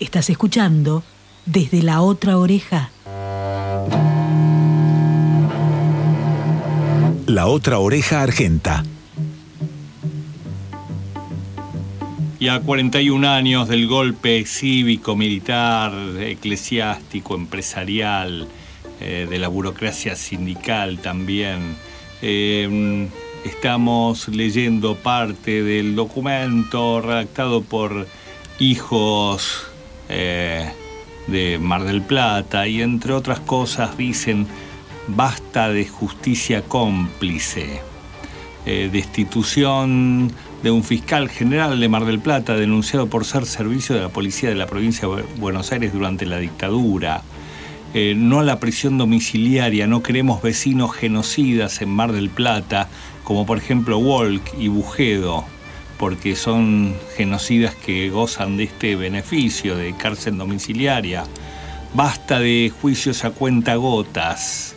Estás escuchando desde la otra oreja. La otra oreja argenta. Y a 41 años del golpe cívico, militar, eclesiástico, empresarial, eh, de la burocracia sindical también, eh, estamos leyendo parte del documento redactado por hijos eh, de Mar del Plata y entre otras cosas dicen basta de justicia cómplice, destitución de un fiscal general de Mar del Plata denunciado por ser servicio de la policía de la provincia de Buenos Aires durante la dictadura. Eh, no a la prisión domiciliaria, no queremos vecinos genocidas en Mar del Plata, como por ejemplo Walk y Bujedo, porque son genocidas que gozan de este beneficio de cárcel domiciliaria. Basta de juicios a cuenta gotas.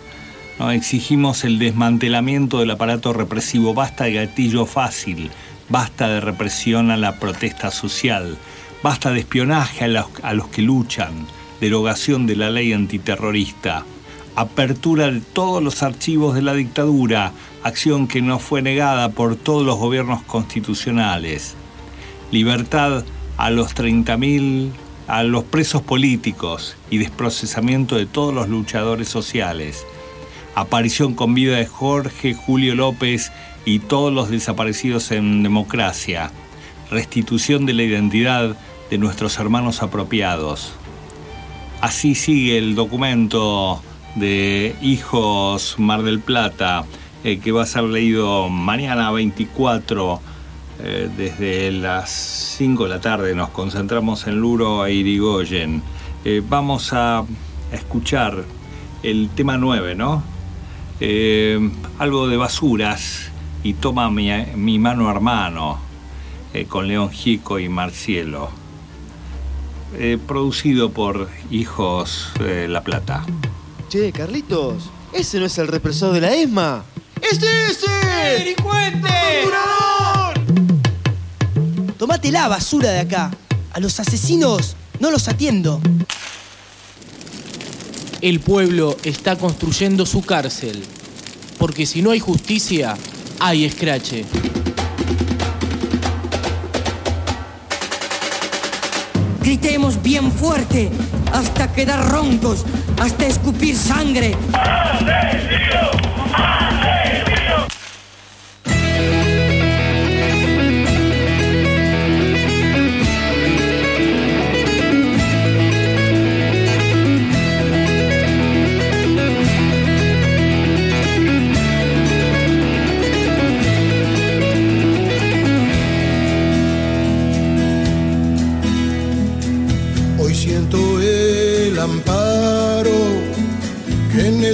¿no? Exigimos el desmantelamiento del aparato represivo, basta de gatillo fácil Basta de represión a la protesta social. Basta de espionaje a los, que luchan. Derogación de la ley antiterrorista. Apertura de todos los archivos de la dictadura. Acción que no fue negada por todos los gobiernos constitucionales. Libertad a los 30.000 a los presos políticos y desprocesamiento de todos los luchadores sociales. Aparición con vida de Jorge Julio López y todos los desaparecidos en democracia, restitución de la identidad de nuestros hermanos apropiados. Así sigue el documento de Hijos Mar del Plata, eh, que va a ser leído mañana 24 eh, desde las 5 de la tarde. Nos concentramos en Luro e Irigoyen. Eh, vamos a escuchar el tema 9, ¿no? algo de basuras y toma mi, mano hermano con León Gico y Marcielo. Producido por Hijos La Plata. Che, Carlitos, ese no es el represor de la ESMA. ¡Es ese! ¡Delincuente! Tomate la basura de acá. A los asesinos no los atiendo. El pueblo está construyendo su cárcel, porque si no hay justicia, hay escrache. Gritemos bien fuerte hasta quedar roncos, hasta escupir sangre.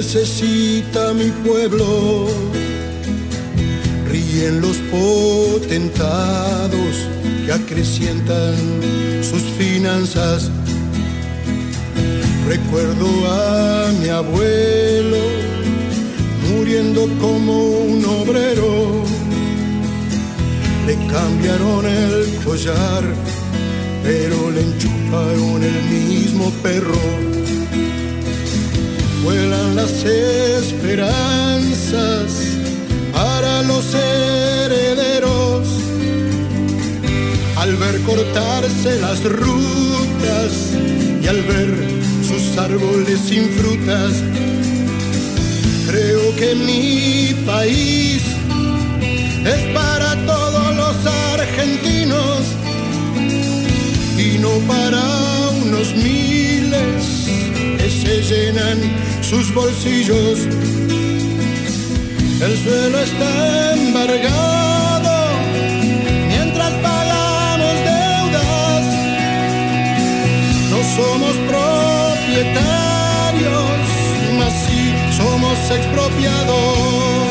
Necesita mi pueblo. Ríen los potentados que acrecientan sus finanzas. Recuerdo a mi abuelo muriendo como un obrero. Le cambiaron el collar, pero le enchufaron el mismo perro vuelan las esperanzas para los herederos. Al ver cortarse las rutas y al ver sus árboles sin frutas, creo que mi país es para todos los argentinos y no para unos miles que se llenan sus bolsillos. El suelo está embargado mientras pagamos deudas. No somos propietarios, mas sí somos expropiados.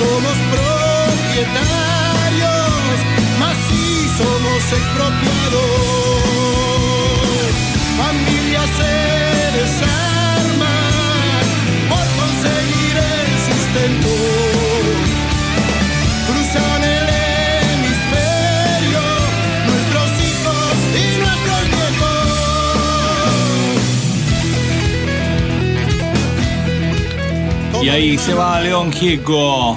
Somos propietarios, mas sí somos expropiados. Familias se desarman por conseguir el sustento. Cruzan el hemisferio nuestros hijos y nuestros viejos. Y ahí se va León Gieco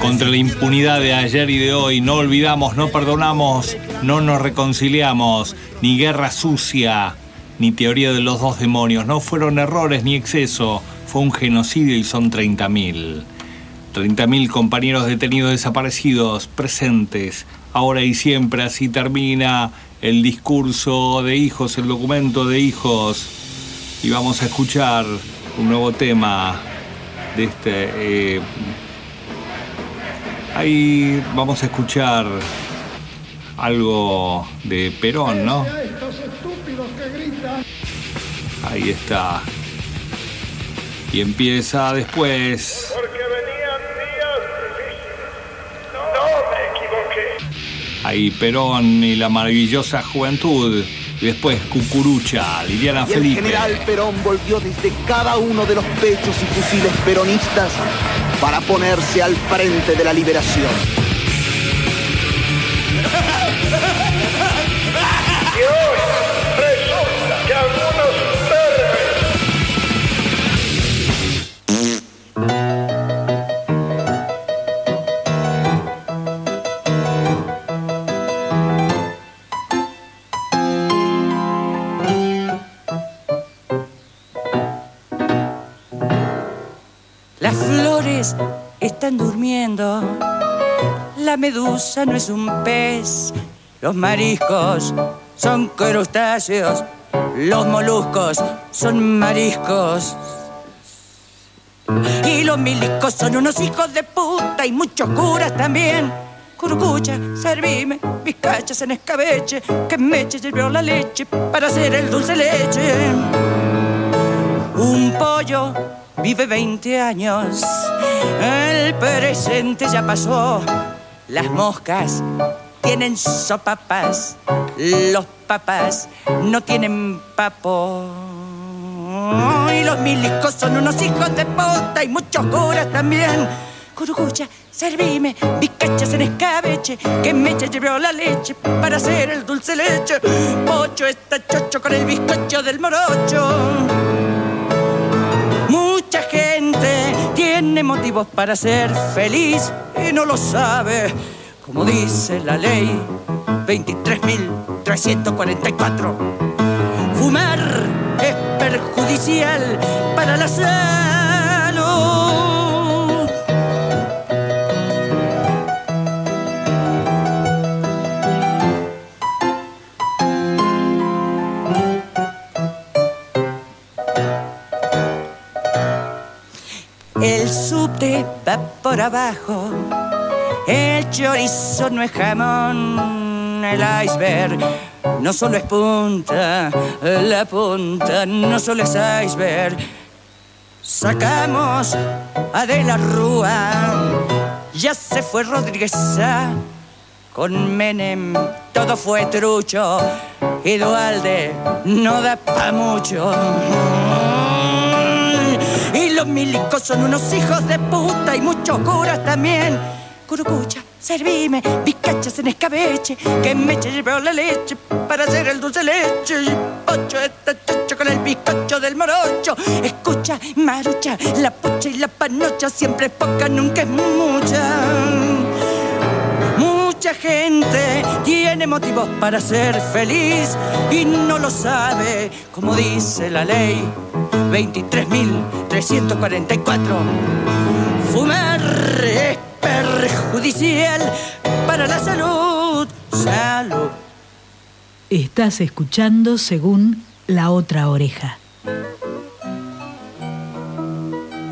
contra la impunidad de ayer y de hoy. No olvidamos, no perdonamos, no nos reconciliamos. Ni guerra sucia, ni teoría de los dos demonios. No fueron errores ni exceso. Fue un genocidio y son 30.000. 30.000 compañeros detenidos desaparecidos, presentes, ahora y siempre. Así termina el discurso de hijos, el documento de hijos. Y vamos a escuchar un nuevo tema de este... eh, ahí vamos a escuchar algo de Perón, ¿no? Ahí está. Y empieza después. Porque venían días difíciles. No me equivoqué. Ahí Perón y la maravillosa juventud. Y después Cucurucha, Liliana Y el Felipe. general Perón volvió desde cada uno de los pechos y fusiles peronistas para ponerse al frente de la liberación. Están durmiendo. La medusa no es un pez. Los mariscos son crustáceos. Los moluscos son mariscos. Y los milicos son unos hijos de puta y muchos curas también. Curucucha, servime, bizcachas en escabeche, que Meche llevó la leche para hacer el dulce leche. Un pollo vive 20 años, el presente ya pasó. Las moscas tienen sopapas, los papás no tienen papo. Y los milicos son unos hijos de puta y muchos curas también. Curucucha, servime, bizcachas en escabeche, que Mecha llevó la leche para hacer el dulce leche. Pocho está chocho con el bizcocho del morocho. Tiene motivos para ser feliz y no lo sabe, como dice la ley 23.344. Fumar es perjudicial para la salud. Va por abajo, el chorizo no es jamón, el iceberg no solo es punta, la punta no solo es iceberg. Sacamos a De la Rúa, ya se fue Rodríguez con Menem todo fue trucho, y Dualde no da pa' mucho. Los milicos son unos hijos de puta y muchos curas también. Curucucha, servime, bizcachas en escabeche, que me llevó la leche para hacer el dulce leche. Y pocho está chocho con el bizcocho del morocho. Escucha, marucha, la pucha y la panocha siempre es poca, nunca es mucha. Mucha gente tiene motivos para ser feliz y no lo sabe, como dice la ley 23.344. Fumar judicial para la salud. Salud. Estás escuchando según La Otra Oreja.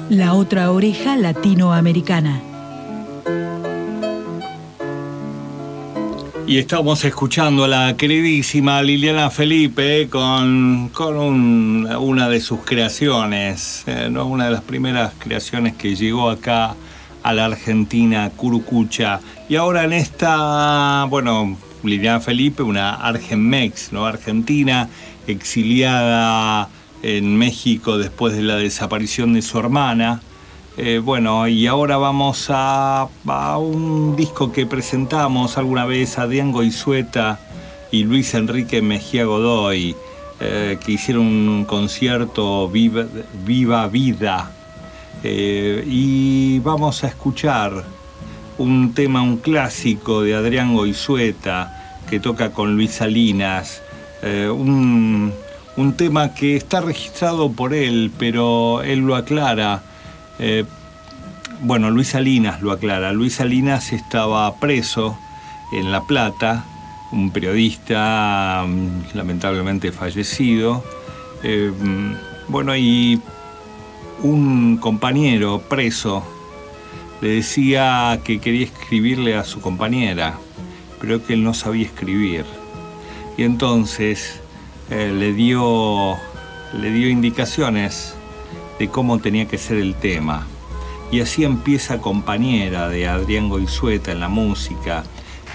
La Otra Oreja Latinoamericana. Y estamos escuchando a la queridísima Liliana Felipe con, con un- una de sus creaciones, eh, ¿no? una de las primeras creaciones que llegó acá a la Argentina, Curucucha. Y ahora en esta, bueno, Liliana Felipe, una Argenmex, ¿no? Argentina, exiliada en México después de la desaparición de su hermana. Eh, bueno, y ahora vamos a, un disco que presentamos alguna vez a Diango Goizueta y Luis Enrique Mejía Godoy, eh, que hicieron un concierto Viva, Viva Vida. Eh, y vamos a escuchar un tema, un clásico de Adrián Goizueta, que toca con Luis Salinas, un, un tema que está registrado por él, pero él lo aclara. Eh, bueno, Luis Salinas lo aclara. Luis Salinas estaba preso en La Plata, un periodista mm, lamentablemente fallecido. Eh, mm, bueno, y un compañero preso le decía que quería escribirle a su compañera, pero que él no sabía escribir. Y entonces eh, le, dio, le dio indicaciones de cómo tenía que ser el tema. Y así empieza Compañera de Adrián Goizueta en la música,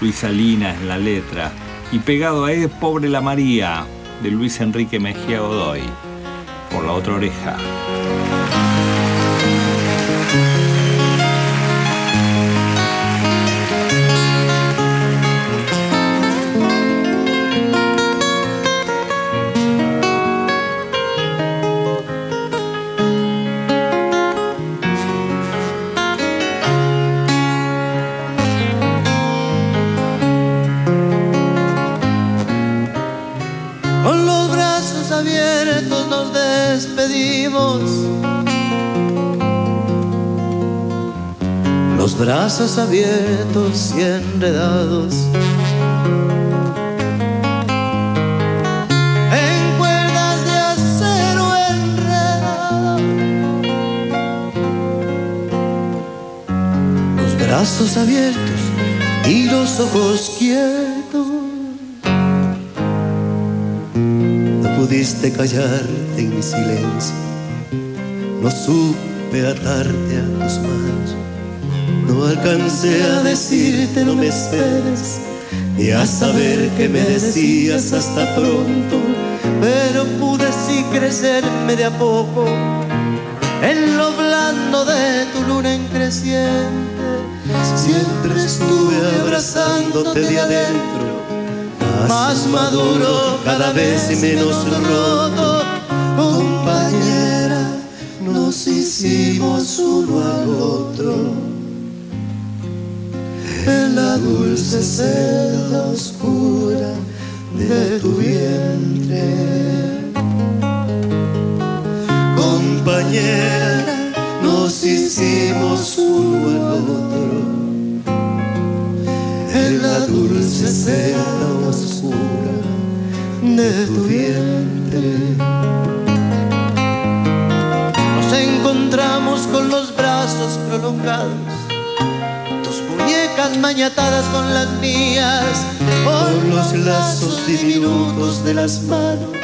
Luis Salinas en la letra, y pegado a él Pobre la María de Luis Enrique Mejía Godoy, por la otra oreja. Brazos abiertos y enredados. En cuerdas de acero enredadas. Los brazos abiertos y los ojos quietos. No pudiste callarte en mi silencio, no supe atarte a tus manos, no alcancé a decirte no me esperes, ni a saber que me decías hasta pronto, pero pude sí crecerme de a poco en lo blando de tu luna en creciente, siempre estuve abrazándote de adentro más maduro cada vez y menos roto. Compañera, nos hicimos uno al otro. En la dulce celda oscura de tu vientre. Compañera, nos hicimos uno al otro en la dulce celda oscura de tu vientre. Nos encontramos con los brazos prolongados, mañatadas con las mías, con los lazos diminutos de las manos,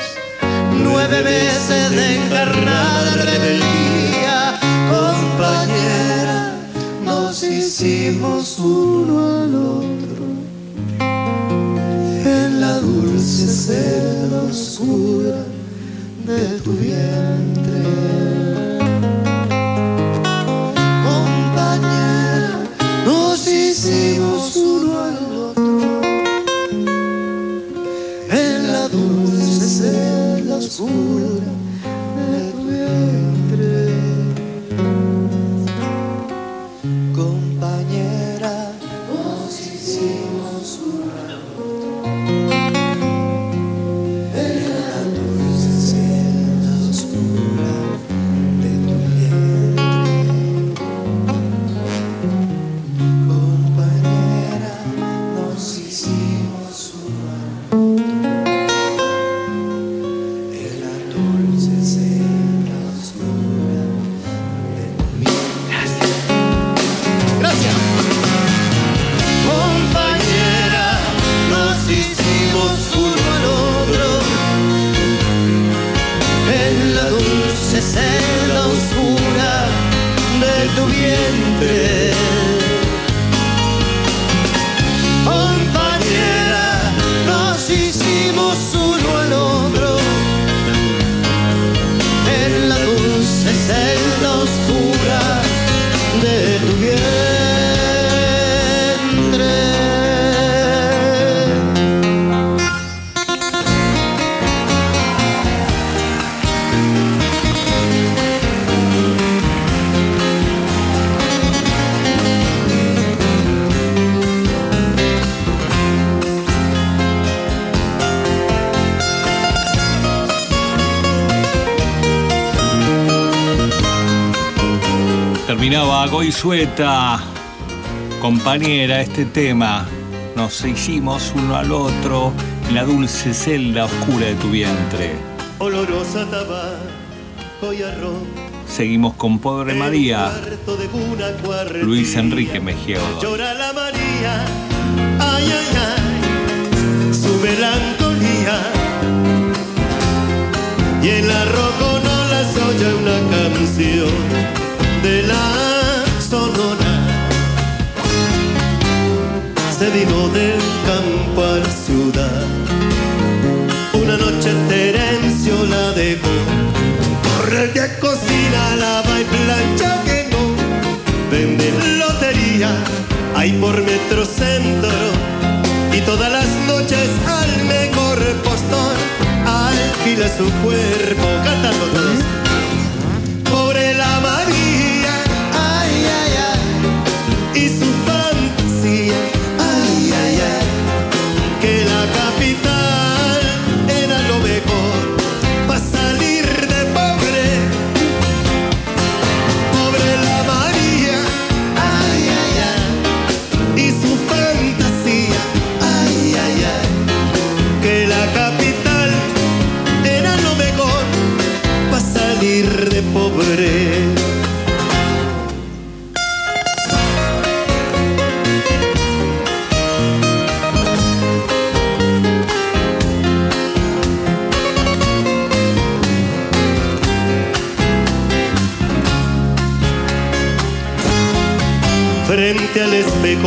nueve meses de encarnada rebeldía, compañera nos hicimos uno al otro. En la dulce celda oscura de tu vientre. Celda celda Goizueta, compañera, este tema. Nos hicimos uno al otro en la dulce celda oscura de tu vientre. Olorosa tabaco y arroz. Seguimos con Pobre María, de. Luis Enrique Mejía. Llora la María, ay, ay, ay, su melancolía. Y en la roconola se oye una canción metrocentro y todas las noches al mejor postor alquila su cuerpo cantando todos.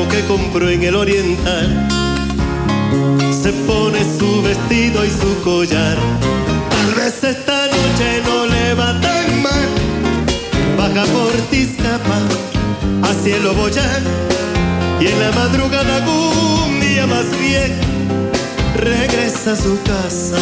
Que compró en el oriental, se pone su vestido y su collar. Tal vez esta noche no le va tan mal. Baja por Tizcapa a cielo boyar y en la madrugada algún día más bien regresa a su casa.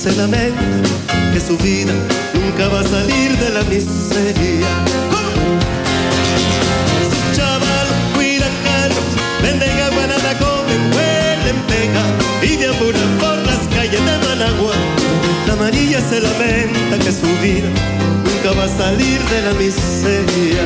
Se lamenta que su vida nunca va a salir de la miseria. Sus chavalos cuidan carros, venden agua, nada comen, huelen, pegan y deambulan por las calles de Managua. La María se lamenta que su vida nunca va a salir de la miseria.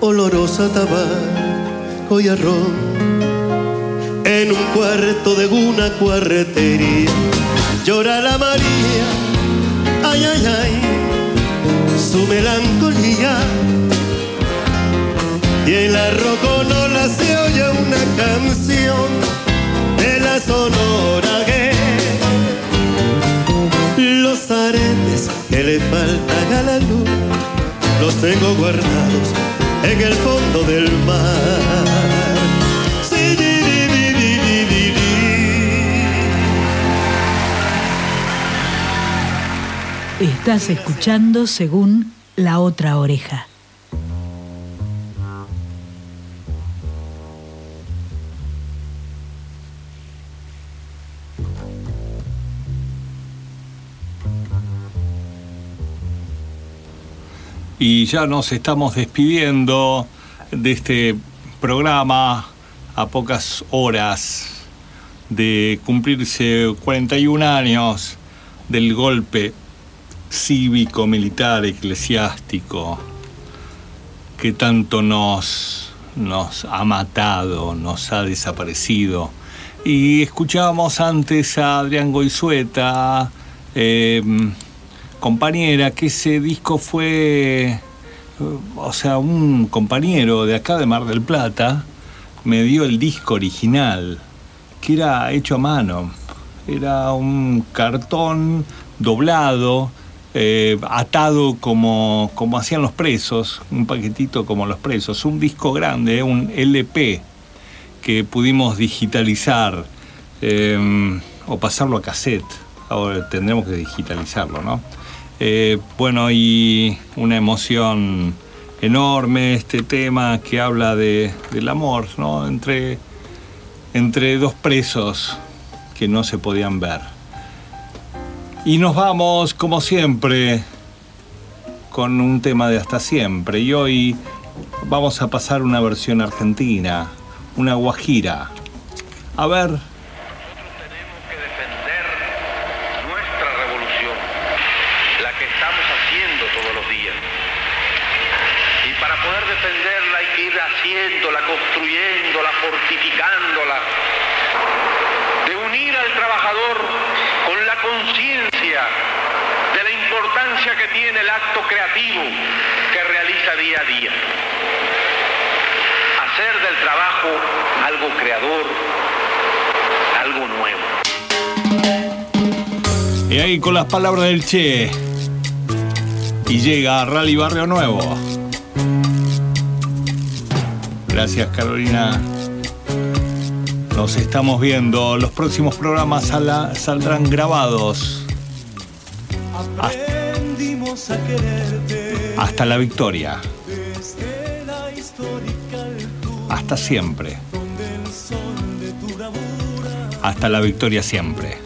Olorosa tabaco y arroz en un cuarto de una cuartería. Llora la María, ay, ay, ay, su melancolía. Y en la roconola se oye una canción de la sonora que los aretes que le faltan a la luz los tengo guardados en el fondo del mar. Estás escuchando según la otra oreja. Y ya nos estamos despidiendo de este programa a pocas horas de cumplirse 41 años del golpe cívico, militar, eclesiástico que tanto nos, nos ha matado, nos ha desaparecido. Y escuchábamos antes a Adrián Goizueta, eh, compañera, que ese disco fue, o sea, un compañero de acá de Mar del Plata me dio el disco original, que era hecho a mano. Era un cartón doblado, eh, atado como, como hacían los presos, un paquetito como los presos, un disco grande, un LP que pudimos digitalizar eh, o pasarlo a cassette. Ahora tendremos que digitalizarlo, ¿no? Eh, bueno, y una emoción enorme este tema que habla de, del amor, ¿no? Entre, entre dos presos que no se podían ver. Y nos vamos, como siempre, con un tema de hasta siempre. Y hoy vamos a pasar una versión argentina, una guajira. A ver, nuestra revolución, la que estamos haciendo todos los días. Y para poder defenderla hay que ir haciéndola, construyéndola, fortificándola. De unir al trabajador con la conciencia de la tiene el acto creativo que realiza día a día. Hacer del trabajo algo creador, algo nuevo. y ahí con las palabras del Che. Y llega a Rally Barrio Nuevo. Gracias Carolina. Nos estamos viendo. Los próximos programas saldrán grabados. Hasta la victoria. Hasta siempre. Hasta la victoria siempre.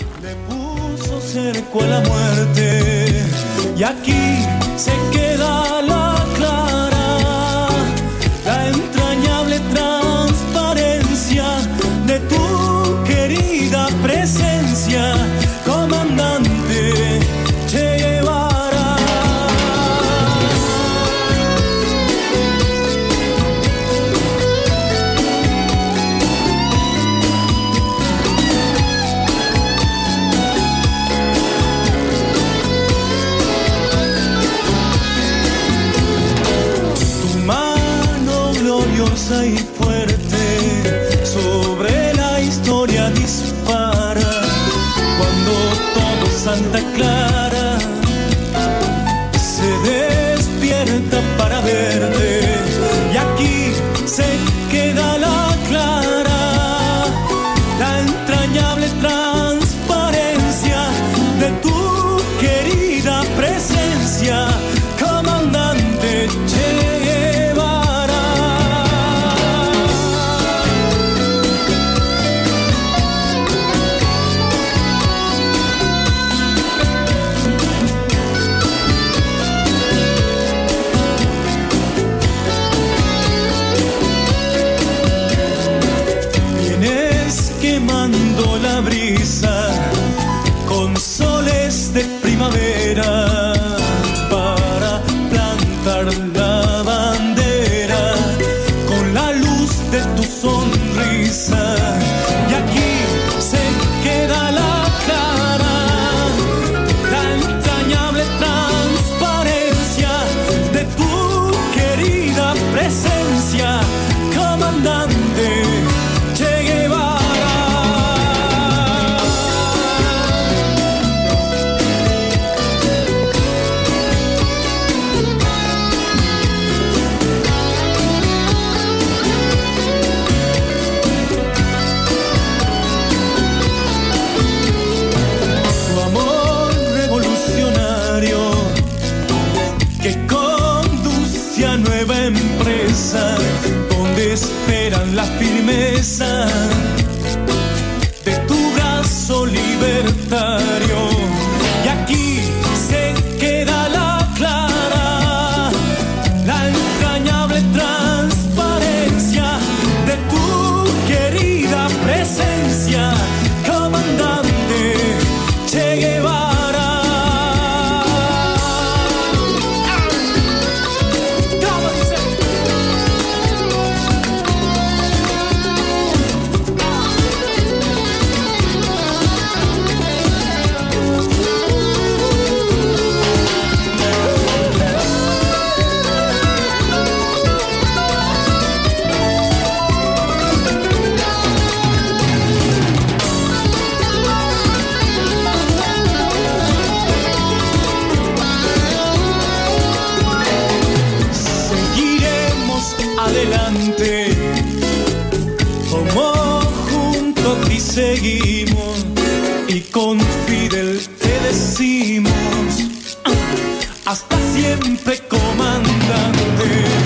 Y aquí se queda Clara hasta siempre comandante.